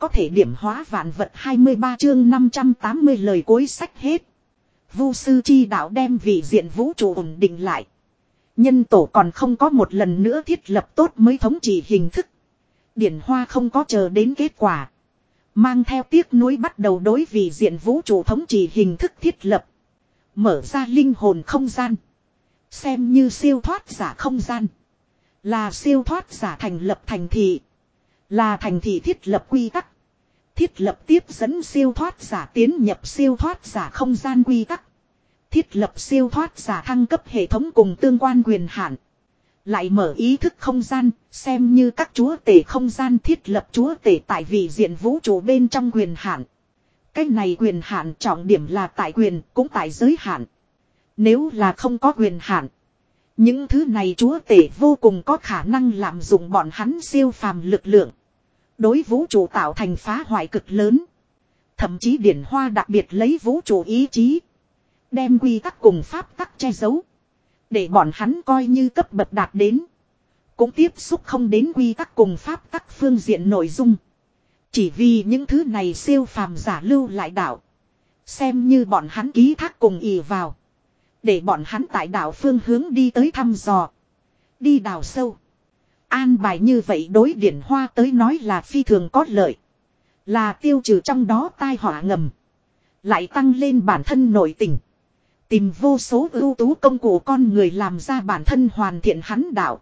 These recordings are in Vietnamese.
có thể điểm hóa vạn vật 23 chương 580 lời cuối sách hết. Vu sư chi đạo đem vị diện vũ trụ ổn định lại. Nhân tổ còn không có một lần nữa thiết lập tốt mới thống trị hình thức. Điển hoa không có chờ đến kết quả. Mang theo tiếc nuối bắt đầu đối vị diện vũ trụ thống trị hình thức thiết lập. Mở ra linh hồn không gian. Xem như siêu thoát giả không gian. Là siêu thoát giả thành lập thành thị. Là thành thị thiết lập quy tắc. Thiết lập tiếp dẫn siêu thoát giả tiến nhập siêu thoát giả không gian quy tắc. Thiết lập siêu thoát giả thăng cấp hệ thống cùng tương quan quyền hạn. Lại mở ý thức không gian, xem như các chúa tể không gian thiết lập chúa tể tại vị diện vũ trụ bên trong quyền hạn. Cái này quyền hạn trọng điểm là tại quyền, cũng tại giới hạn. Nếu là không có quyền hạn, những thứ này chúa tể vô cùng có khả năng lạm dụng bọn hắn siêu phàm lực lượng. Đối vũ trụ tạo thành phá hoại cực lớn. Thậm chí điển hoa đặc biệt lấy vũ trụ ý chí. Đem quy tắc cùng pháp tắc che giấu. Để bọn hắn coi như cấp bậc đạt đến. Cũng tiếp xúc không đến quy tắc cùng pháp tắc phương diện nội dung. Chỉ vì những thứ này siêu phàm giả lưu lại đạo. Xem như bọn hắn ký thác cùng ỉ vào. Để bọn hắn tại đảo phương hướng đi tới thăm dò. Đi đào sâu. An bài như vậy đối điển hoa tới nói là phi thường có lợi. Là tiêu trừ trong đó tai họa ngầm. Lại tăng lên bản thân nội tình. Tìm vô số ưu tú công cụ con người làm ra bản thân hoàn thiện hắn đạo.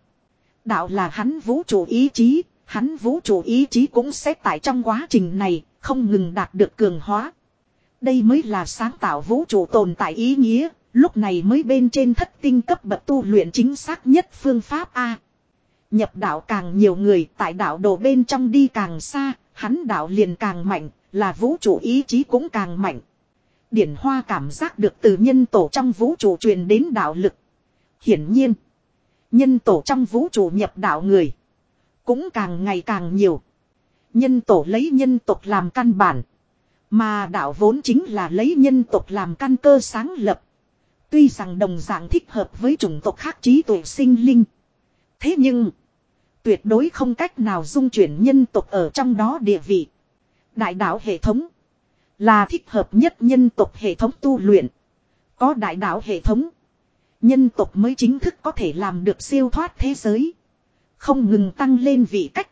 Đạo là hắn vũ trụ ý chí, hắn vũ trụ ý chí cũng sẽ tại trong quá trình này, không ngừng đạt được cường hóa. Đây mới là sáng tạo vũ trụ tồn tại ý nghĩa, lúc này mới bên trên thất tinh cấp bậc tu luyện chính xác nhất phương pháp A. Nhập đạo càng nhiều người tại đạo đồ bên trong đi càng xa, hắn đạo liền càng mạnh, là vũ trụ ý chí cũng càng mạnh. Điển Hoa cảm giác được từ nhân tổ trong vũ trụ truyền đến đạo lực. Hiển nhiên, nhân tổ trong vũ trụ nhập đạo người cũng càng ngày càng nhiều. Nhân tổ lấy nhân tộc làm căn bản, mà đạo vốn chính là lấy nhân tộc làm căn cơ sáng lập. Tuy rằng đồng dạng thích hợp với chủng tộc khác trí tuệ sinh linh. Thế nhưng, tuyệt đối không cách nào dung chuyển nhân tộc ở trong đó địa vị. Đại đạo hệ thống là thích hợp nhất nhân tộc hệ thống tu luyện. Có đại đạo hệ thống, nhân tộc mới chính thức có thể làm được siêu thoát thế giới. Không ngừng tăng lên vị cách.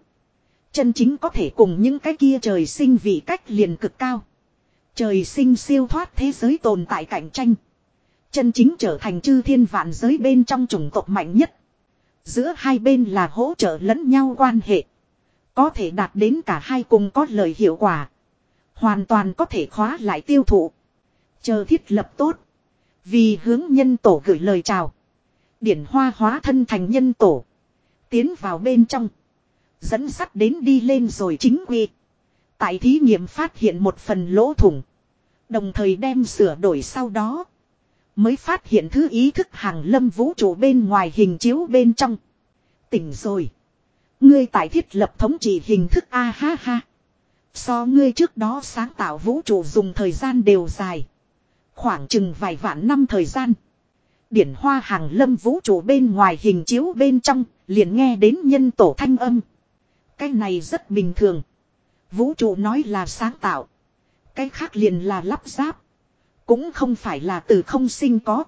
Chân chính có thể cùng những cái kia trời sinh vị cách liền cực cao. Trời sinh siêu thoát thế giới tồn tại cạnh tranh. Chân chính trở thành chư thiên vạn giới bên trong chủng tộc mạnh nhất. Giữa hai bên là hỗ trợ lẫn nhau quan hệ. Có thể đạt đến cả hai cùng có lời hiệu quả. Hoàn toàn có thể khóa lại tiêu thụ. Chờ thiết lập tốt. Vì hướng nhân tổ gửi lời chào. Điển hoa hóa thân thành nhân tổ. Tiến vào bên trong. Dẫn sắt đến đi lên rồi chính quy. Tại thí nghiệm phát hiện một phần lỗ thủng. Đồng thời đem sửa đổi sau đó. Mới phát hiện thứ ý thức hàng lâm vũ trụ bên ngoài hình chiếu bên trong. Tỉnh rồi. Ngươi tại thiết lập thống trị hình thức A ha ha. So ngươi trước đó sáng tạo vũ trụ dùng thời gian đều dài. Khoảng chừng vài vạn năm thời gian. Điển hoa hàng lâm vũ trụ bên ngoài hình chiếu bên trong, liền nghe đến nhân tổ thanh âm. Cái này rất bình thường. Vũ trụ nói là sáng tạo. Cái khác liền là lắp ráp. Cũng không phải là từ không sinh có.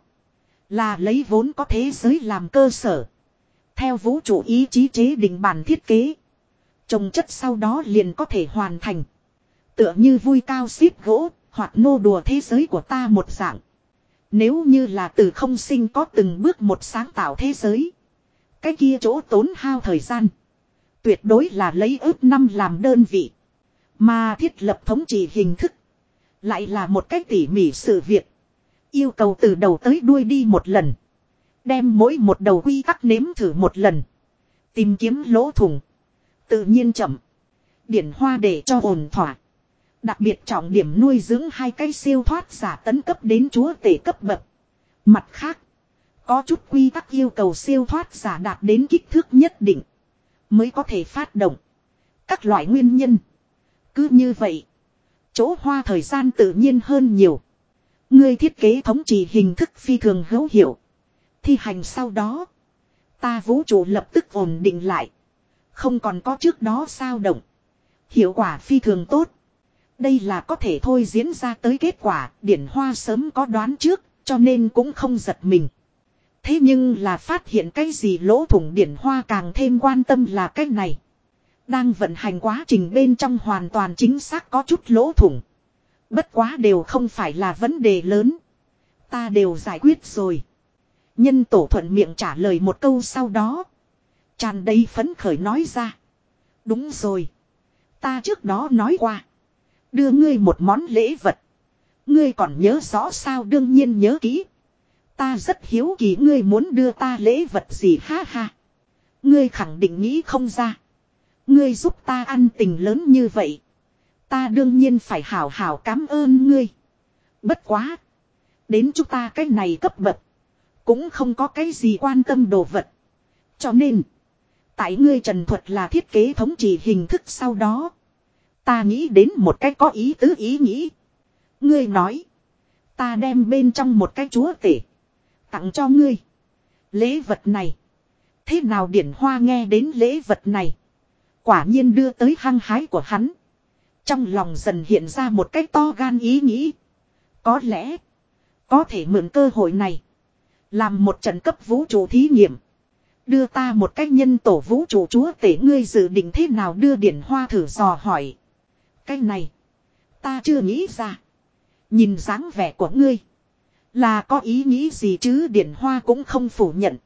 Là lấy vốn có thế giới làm cơ sở. Theo vũ trụ ý chí chế định bản thiết kế. Trồng chất sau đó liền có thể hoàn thành. Tựa như vui cao xíp gỗ, hoặc nô đùa thế giới của ta một dạng. Nếu như là từ không sinh có từng bước một sáng tạo thế giới. Cái kia chỗ tốn hao thời gian. Tuyệt đối là lấy ước năm làm đơn vị. Mà thiết lập thống trị hình thức. Lại là một cách tỉ mỉ sự việc. Yêu cầu từ đầu tới đuôi đi một lần. Đem mỗi một đầu quy tắc nếm thử một lần. Tìm kiếm lỗ thủng. Tự nhiên chậm. Điển hoa để cho ổn thỏa. Đặc biệt trọng điểm nuôi dưỡng hai cái siêu thoát giả tấn cấp đến chúa tể cấp bậc. Mặt khác. Có chút quy tắc yêu cầu siêu thoát giả đạt đến kích thước nhất định. Mới có thể phát động. Các loại nguyên nhân. Cứ như vậy. Chỗ hoa thời gian tự nhiên hơn nhiều. Ngươi thiết kế thống trị hình thức phi thường hữu hiệu. Thi hành sau đó. Ta vũ trụ lập tức ổn định lại. Không còn có trước đó sao động. Hiệu quả phi thường tốt. Đây là có thể thôi diễn ra tới kết quả, điển hoa sớm có đoán trước, cho nên cũng không giật mình. Thế nhưng là phát hiện cái gì lỗ thủng điển hoa càng thêm quan tâm là cái này. Đang vận hành quá trình bên trong hoàn toàn chính xác có chút lỗ thủng. Bất quá đều không phải là vấn đề lớn. Ta đều giải quyết rồi. Nhân tổ thuận miệng trả lời một câu sau đó. Tràn đầy phấn khởi nói ra. Đúng rồi. Ta trước đó nói qua. Đưa ngươi một món lễ vật. Ngươi còn nhớ rõ sao đương nhiên nhớ kỹ. Ta rất hiếu kỳ ngươi muốn đưa ta lễ vật gì ha ha. Ngươi khẳng định nghĩ không ra. Ngươi giúp ta ăn tình lớn như vậy. Ta đương nhiên phải hảo hảo cảm ơn ngươi. Bất quá. Đến chúng ta cái này cấp bậc. Cũng không có cái gì quan tâm đồ vật. Cho nên. Tại ngươi trần thuật là thiết kế thống trị hình thức sau đó. Ta nghĩ đến một cái có ý tứ ý nghĩ. Ngươi nói. Ta đem bên trong một cái chúa tể. Tặng cho ngươi. Lễ vật này. Thế nào điển hoa nghe đến lễ vật này. Quả nhiên đưa tới hăng hái của hắn. Trong lòng dần hiện ra một cách to gan ý nghĩ. Có lẽ. Có thể mượn cơ hội này. Làm một trận cấp vũ trụ thí nghiệm. Đưa ta một cách nhân tổ vũ trụ chúa tể ngươi dự định thế nào đưa điển hoa thử dò hỏi. Cái này. Ta chưa nghĩ ra. Nhìn dáng vẻ của ngươi. Là có ý nghĩ gì chứ điển hoa cũng không phủ nhận.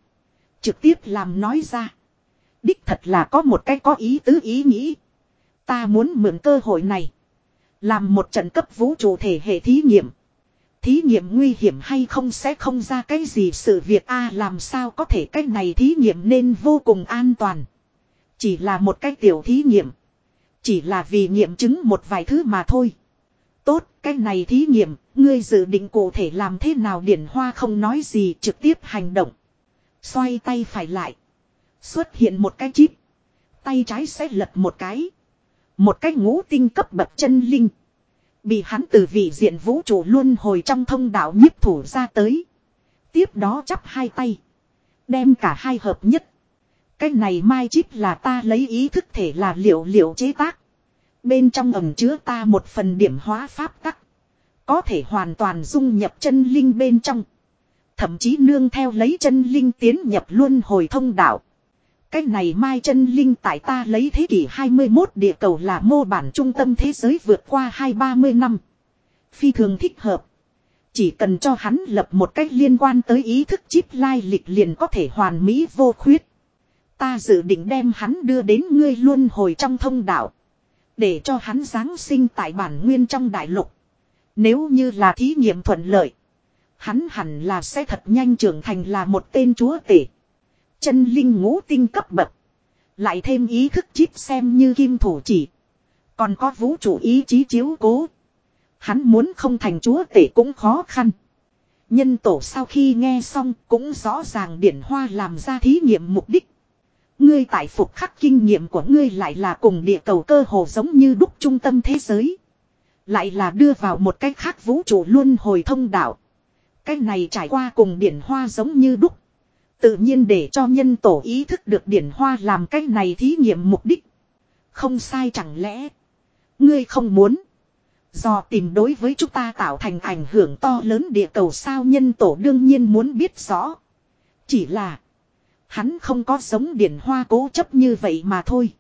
Trực tiếp làm nói ra. Đích thật là có một cái có ý tứ ý nghĩ. Ta muốn mượn cơ hội này. Làm một trận cấp vũ trụ thể hệ thí nghiệm. Thí nghiệm nguy hiểm hay không sẽ không ra cái gì sự việc a làm sao có thể cái này thí nghiệm nên vô cùng an toàn. Chỉ là một cái tiểu thí nghiệm. Chỉ là vì nghiệm chứng một vài thứ mà thôi. Tốt, cái này thí nghiệm, ngươi dự định cụ thể làm thế nào điển hoa không nói gì trực tiếp hành động. Xoay tay phải lại. Xuất hiện một cái chip. Tay trái sẽ lật một cái. Một cái ngũ tinh cấp bậc chân linh. Bị hắn từ vị diện vũ trụ luôn hồi trong thông đạo nhiếp thủ ra tới. Tiếp đó chắp hai tay. Đem cả hai hợp nhất. Cái này mai chip là ta lấy ý thức thể là liệu liệu chế tác. Bên trong ẩm chứa ta một phần điểm hóa pháp tắc. Có thể hoàn toàn dung nhập chân linh bên trong. Thậm chí nương theo lấy chân linh tiến nhập luôn hồi thông đạo. Cái này mai chân linh tại ta lấy thế kỷ 21 địa cầu là mô bản trung tâm thế giới vượt qua hai ba mươi năm. Phi thường thích hợp. Chỉ cần cho hắn lập một cách liên quan tới ý thức chip lai lịch liền có thể hoàn mỹ vô khuyết. Ta dự định đem hắn đưa đến ngươi luôn hồi trong thông đạo. Để cho hắn giáng sinh tại bản nguyên trong đại lục. Nếu như là thí nghiệm thuận lợi. Hắn hẳn là sẽ thật nhanh trưởng thành là một tên chúa tể. Chân linh ngũ tinh cấp bậc. Lại thêm ý thức chip xem như kim thủ chỉ. Còn có vũ trụ ý chí chiếu cố. Hắn muốn không thành chúa tể cũng khó khăn. Nhân tổ sau khi nghe xong cũng rõ ràng điển hoa làm ra thí nghiệm mục đích. Ngươi tại phục khắc kinh nghiệm của ngươi lại là cùng địa cầu cơ hồ giống như đúc trung tâm thế giới. Lại là đưa vào một cách khác vũ trụ luôn hồi thông đạo. Cái này trải qua cùng điển hoa giống như đúc. Tự nhiên để cho nhân tổ ý thức được điển hoa làm cách này thí nghiệm mục đích. Không sai chẳng lẽ. Ngươi không muốn. Do tìm đối với chúng ta tạo thành ảnh hưởng to lớn địa cầu sao nhân tổ đương nhiên muốn biết rõ. Chỉ là. Hắn không có giống điển hoa cố chấp như vậy mà thôi.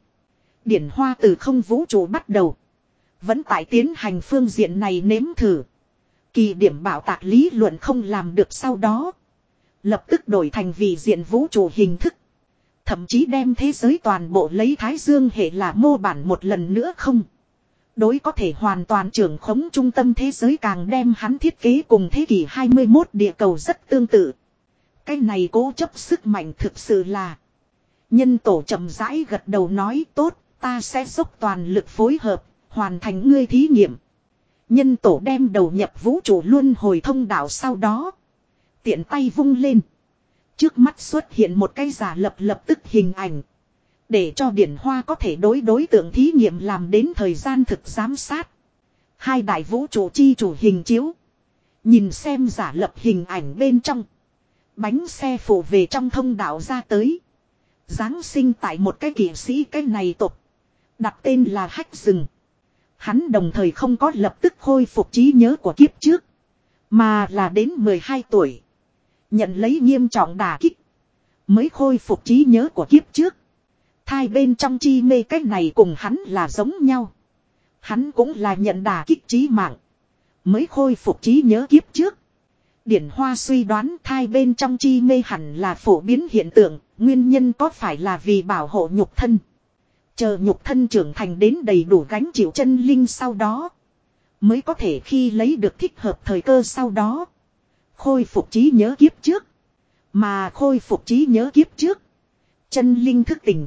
Điển hoa từ không vũ trụ bắt đầu. Vẫn tại tiến hành phương diện này nếm thử. Kỳ điểm bảo tạc lý luận không làm được sau đó. Lập tức đổi thành vị diện vũ trụ hình thức. Thậm chí đem thế giới toàn bộ lấy Thái Dương hệ là mô bản một lần nữa không. Đối có thể hoàn toàn trưởng khống trung tâm thế giới càng đem hắn thiết kế cùng thế kỷ 21 địa cầu rất tương tự. Cái này cố chấp sức mạnh thực sự là. Nhân tổ chậm rãi gật đầu nói tốt, ta sẽ dốc toàn lực phối hợp, hoàn thành ngươi thí nghiệm. Nhân tổ đem đầu nhập vũ trụ luôn hồi thông đạo sau đó. Tiện tay vung lên. Trước mắt xuất hiện một cái giả lập lập tức hình ảnh. Để cho điển hoa có thể đối đối tượng thí nghiệm làm đến thời gian thực giám sát. Hai đại vũ trụ chi chủ hình chiếu. Nhìn xem giả lập hình ảnh bên trong. Bánh xe phủ về trong thông đạo ra tới. Giáng sinh tại một cái kỷ sĩ cái này tục. Đặt tên là hách rừng. Hắn đồng thời không có lập tức khôi phục trí nhớ của kiếp trước. Mà là đến 12 tuổi. Nhận lấy nghiêm trọng đả kích. Mới khôi phục trí nhớ của kiếp trước. Thai bên trong chi mê cách này cùng hắn là giống nhau. Hắn cũng là nhận đả kích trí mạng. Mới khôi phục trí nhớ kiếp trước. Điển Hoa suy đoán thai bên trong chi mê hẳn là phổ biến hiện tượng, nguyên nhân có phải là vì bảo hộ nhục thân. Chờ nhục thân trưởng thành đến đầy đủ gánh chịu chân linh sau đó. Mới có thể khi lấy được thích hợp thời cơ sau đó. Khôi phục trí nhớ kiếp trước. Mà khôi phục trí nhớ kiếp trước. Chân linh thức tỉnh.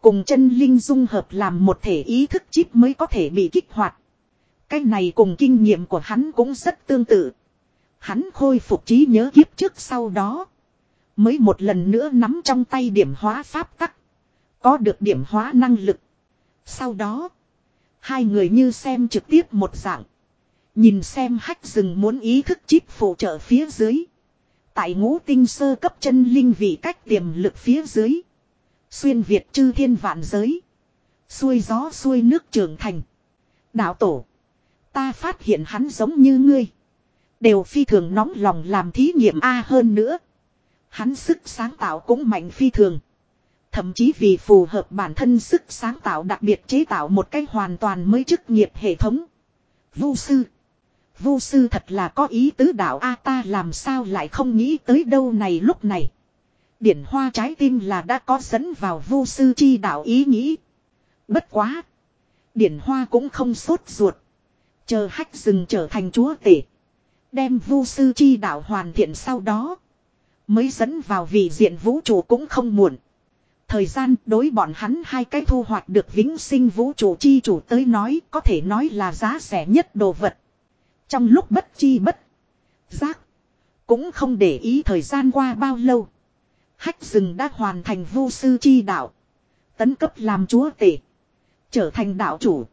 Cùng chân linh dung hợp làm một thể ý thức chip mới có thể bị kích hoạt. Cái này cùng kinh nghiệm của hắn cũng rất tương tự. Hắn khôi phục trí nhớ kiếp trước sau đó. Mới một lần nữa nắm trong tay điểm hóa pháp tắc. Có được điểm hóa năng lực. Sau đó. Hai người như xem trực tiếp một dạng. Nhìn xem hách rừng muốn ý thức chip phụ trợ phía dưới. Tại ngũ tinh sơ cấp chân linh vị cách tiềm lực phía dưới. Xuyên Việt chư thiên vạn giới. Xuôi gió xuôi nước trưởng thành. Đạo tổ. Ta phát hiện hắn giống như ngươi. Đều phi thường nóng lòng làm thí nghiệm A hơn nữa. Hắn sức sáng tạo cũng mạnh phi thường. Thậm chí vì phù hợp bản thân sức sáng tạo đặc biệt chế tạo một cách hoàn toàn mới chức nghiệp hệ thống. Vu sư. Vu sư thật là có ý tứ đạo A ta làm sao lại không nghĩ tới đâu này lúc này. Điển hoa trái tim là đã có dẫn vào vu sư chi đạo ý nghĩ. Bất quá. Điển hoa cũng không sốt ruột. Chờ hách rừng trở thành chúa tể. Đem vu sư chi đạo hoàn thiện sau đó. Mới dẫn vào vị diện vũ trụ cũng không muộn. Thời gian đối bọn hắn hai cái thu hoạch được vĩnh sinh vũ trụ chi chủ tới nói có thể nói là giá rẻ nhất đồ vật. Trong lúc bất chi bất giác. Cũng không để ý thời gian qua bao lâu. Hách rừng đã hoàn thành vô sư chi đạo. Tấn cấp làm chúa tể. Trở thành đạo chủ.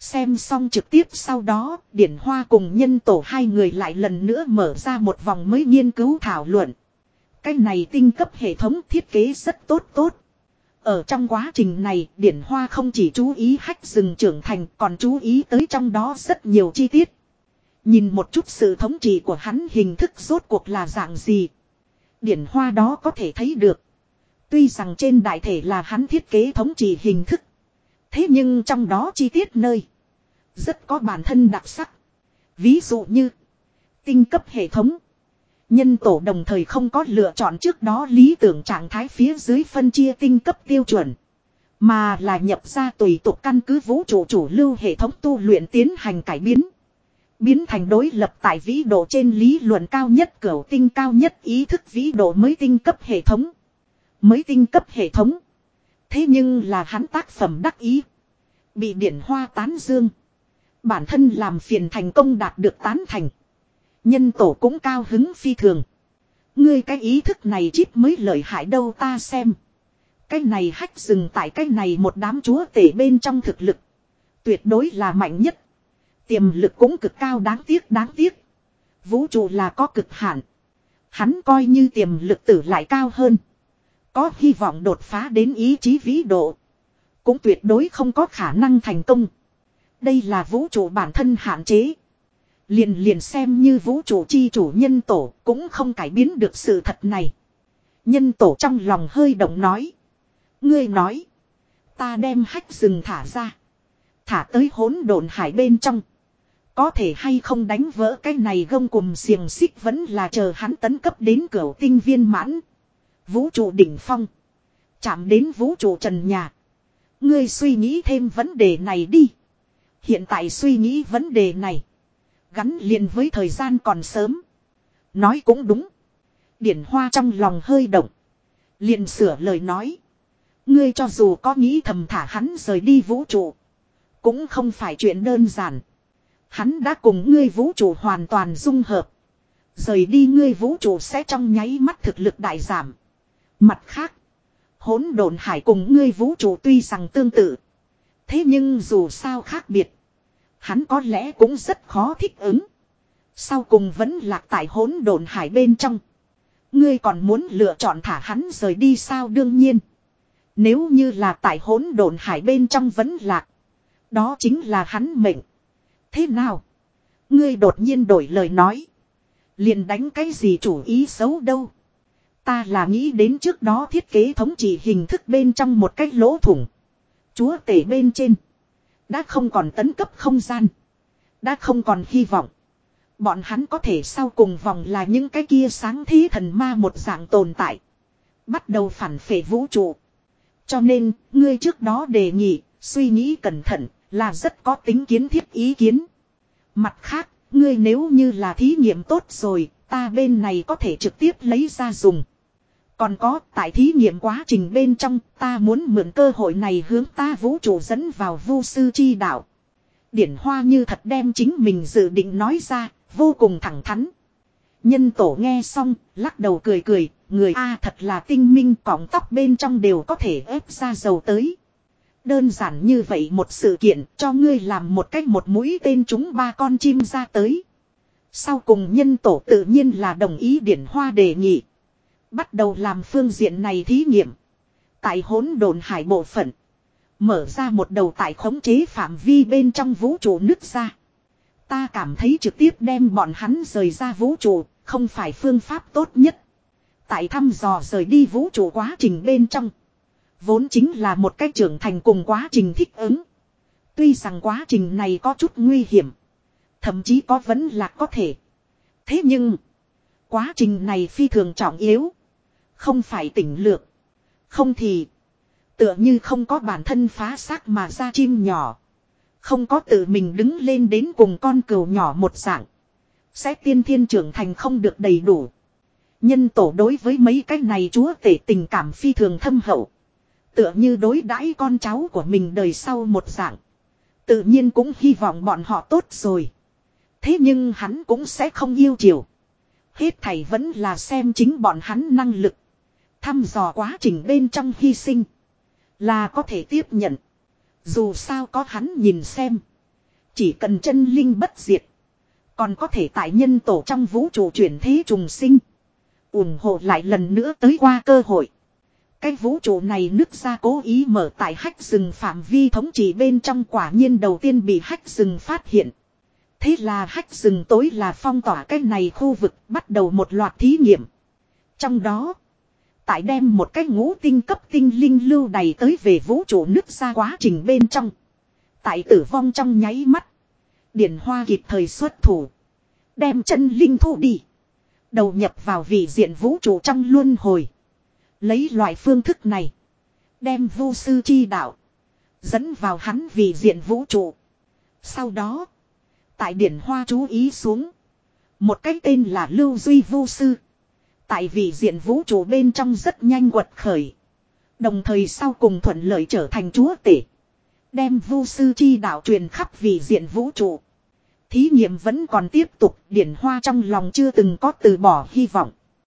Xem xong trực tiếp sau đó, Điển Hoa cùng nhân tổ hai người lại lần nữa mở ra một vòng mới nghiên cứu thảo luận. Cái này tinh cấp hệ thống thiết kế rất tốt tốt. Ở trong quá trình này, Điển Hoa không chỉ chú ý hách rừng trưởng thành còn chú ý tới trong đó rất nhiều chi tiết. Nhìn một chút sự thống trị của hắn hình thức rốt cuộc là dạng gì. Điển Hoa đó có thể thấy được. Tuy rằng trên đại thể là hắn thiết kế thống trị hình thức. Thế nhưng trong đó chi tiết nơi. Rất có bản thân đặc sắc. Ví dụ như. Tinh cấp hệ thống. Nhân tổ đồng thời không có lựa chọn trước đó lý tưởng trạng thái phía dưới phân chia tinh cấp tiêu chuẩn. Mà là nhập ra tùy tục căn cứ vũ trụ chủ lưu hệ thống tu luyện tiến hành cải biến. Biến thành đối lập tại vĩ độ trên lý luận cao nhất cửu tinh cao nhất, ý thức vĩ độ mới tinh cấp hệ thống. Mới tinh cấp hệ thống. Thế nhưng là hắn tác phẩm đắc ý. Bị điển hoa tán dương. Bản thân làm phiền thành công đạt được tán thành. Nhân tổ cũng cao hứng phi thường. Ngươi cái ý thức này chip mới lợi hại đâu ta xem. Cái này hách dừng tại cái này một đám chúa tể bên trong thực lực. Tuyệt đối là mạnh nhất. Tiềm lực cũng cực cao đáng tiếc đáng tiếc. Vũ trụ là có cực hạn. Hắn coi như tiềm lực tử lại cao hơn. Có hy vọng đột phá đến ý chí vĩ độ. Cũng tuyệt đối không có khả năng thành công. Đây là vũ trụ bản thân hạn chế. Liền liền xem như vũ trụ chi chủ nhân tổ cũng không cải biến được sự thật này. Nhân tổ trong lòng hơi động nói. Ngươi nói. Ta đem hách rừng thả ra. Thả tới hỗn độn hải bên trong. Có thể hay không đánh vỡ cái này gông cùng xiềng xích vẫn là chờ hắn tấn cấp đến cửa tinh viên mãn. Vũ trụ đỉnh phong. Chạm đến vũ trụ trần nhà. Ngươi suy nghĩ thêm vấn đề này đi. Hiện tại suy nghĩ vấn đề này. Gắn liền với thời gian còn sớm. Nói cũng đúng. Điển hoa trong lòng hơi động. Liền sửa lời nói. Ngươi cho dù có nghĩ thầm thả hắn rời đi vũ trụ. Cũng không phải chuyện đơn giản. Hắn đã cùng ngươi vũ trụ hoàn toàn dung hợp. Rời đi ngươi vũ trụ sẽ trong nháy mắt thực lực đại giảm. Mặt khác. Hỗn độn hải cùng ngươi vũ trụ tuy rằng tương tự. Thế nhưng dù sao khác biệt. Hắn có lẽ cũng rất khó thích ứng. Sau cùng vẫn lạc tại hỗn độn hải bên trong. Ngươi còn muốn lựa chọn thả hắn rời đi sao đương nhiên. Nếu như là tại hỗn độn hải bên trong vẫn lạc. Đó chính là hắn mệnh. Thế nào? Ngươi đột nhiên đổi lời nói. Liền đánh cái gì chủ ý xấu đâu. Ta là nghĩ đến trước đó thiết kế thống trị hình thức bên trong một cái lỗ thủng. Chúa tể bên trên. Đã không còn tấn cấp không gian. Đã không còn hy vọng. Bọn hắn có thể sau cùng vòng là những cái kia sáng thế thần ma một dạng tồn tại. Bắt đầu phản phệ vũ trụ. Cho nên, ngươi trước đó đề nghị, suy nghĩ cẩn thận, là rất có tính kiến thiết ý kiến. Mặt khác, ngươi nếu như là thí nghiệm tốt rồi, ta bên này có thể trực tiếp lấy ra dùng. Còn có, tại thí nghiệm quá trình bên trong, ta muốn mượn cơ hội này hướng ta vũ trụ dẫn vào Vu sư chi đạo. Điển hoa như thật đem chính mình dự định nói ra, vô cùng thẳng thắn. Nhân tổ nghe xong, lắc đầu cười cười, người A thật là tinh minh cọng tóc bên trong đều có thể ép ra dầu tới. Đơn giản như vậy một sự kiện cho ngươi làm một cách một mũi tên chúng ba con chim ra tới. Sau cùng nhân tổ tự nhiên là đồng ý điển hoa đề nghị. Bắt đầu làm phương diện này thí nghiệm. Tại hỗn đồn hải bộ phận. Mở ra một đầu tại khống chế phạm vi bên trong vũ trụ nứt ra. Ta cảm thấy trực tiếp đem bọn hắn rời ra vũ trụ, không phải phương pháp tốt nhất. Tại thăm dò rời đi vũ trụ quá trình bên trong. Vốn chính là một cách trưởng thành cùng quá trình thích ứng. Tuy rằng quá trình này có chút nguy hiểm. Thậm chí có vẫn là có thể. Thế nhưng. Quá trình này phi thường trọng yếu. Không phải tỉnh lược. Không thì. Tựa như không có bản thân phá xác mà ra chim nhỏ. Không có tự mình đứng lên đến cùng con cừu nhỏ một dạng. Sẽ tiên thiên trưởng thành không được đầy đủ. Nhân tổ đối với mấy cái này chúa tể tình cảm phi thường thâm hậu. Tựa như đối đãi con cháu của mình đời sau một dạng. Tự nhiên cũng hy vọng bọn họ tốt rồi. Thế nhưng hắn cũng sẽ không yêu chiều. Hết thảy vẫn là xem chính bọn hắn năng lực. Thăm dò quá trình bên trong hy sinh. Là có thể tiếp nhận. Dù sao có hắn nhìn xem. Chỉ cần chân linh bất diệt. Còn có thể tại nhân tổ trong vũ trụ chuyển thế trùng sinh. ủng hộ lại lần nữa tới qua cơ hội. Cái vũ trụ này nứt ra cố ý mở tại hách rừng phạm vi thống trị bên trong quả nhiên đầu tiên bị hách rừng phát hiện. Thế là hách rừng tối là phong tỏa cái này khu vực bắt đầu một loạt thí nghiệm. Trong đó, tại đem một cái ngũ tinh cấp tinh linh lưu đầy tới về vũ trụ nứt ra quá trình bên trong. Tại tử vong trong nháy mắt. Điển hoa kịp thời xuất thủ. Đem chân linh thu đi. Đầu nhập vào vị diện vũ trụ trong luân hồi. Lấy loại phương thức này. Đem vô sư chi đạo. Dẫn vào hắn vì diện vũ trụ. Sau đó. Tại điển hoa chú ý xuống. Một cái tên là Lưu Duy Vô Sư. Tại vì diện vũ trụ bên trong rất nhanh quật khởi. Đồng thời sau cùng thuận lợi trở thành chúa tể. Đem vô sư chi đạo truyền khắp vì diện vũ trụ. Thí nghiệm vẫn còn tiếp tục, điển hoa trong lòng chưa từng có từ bỏ hy vọng.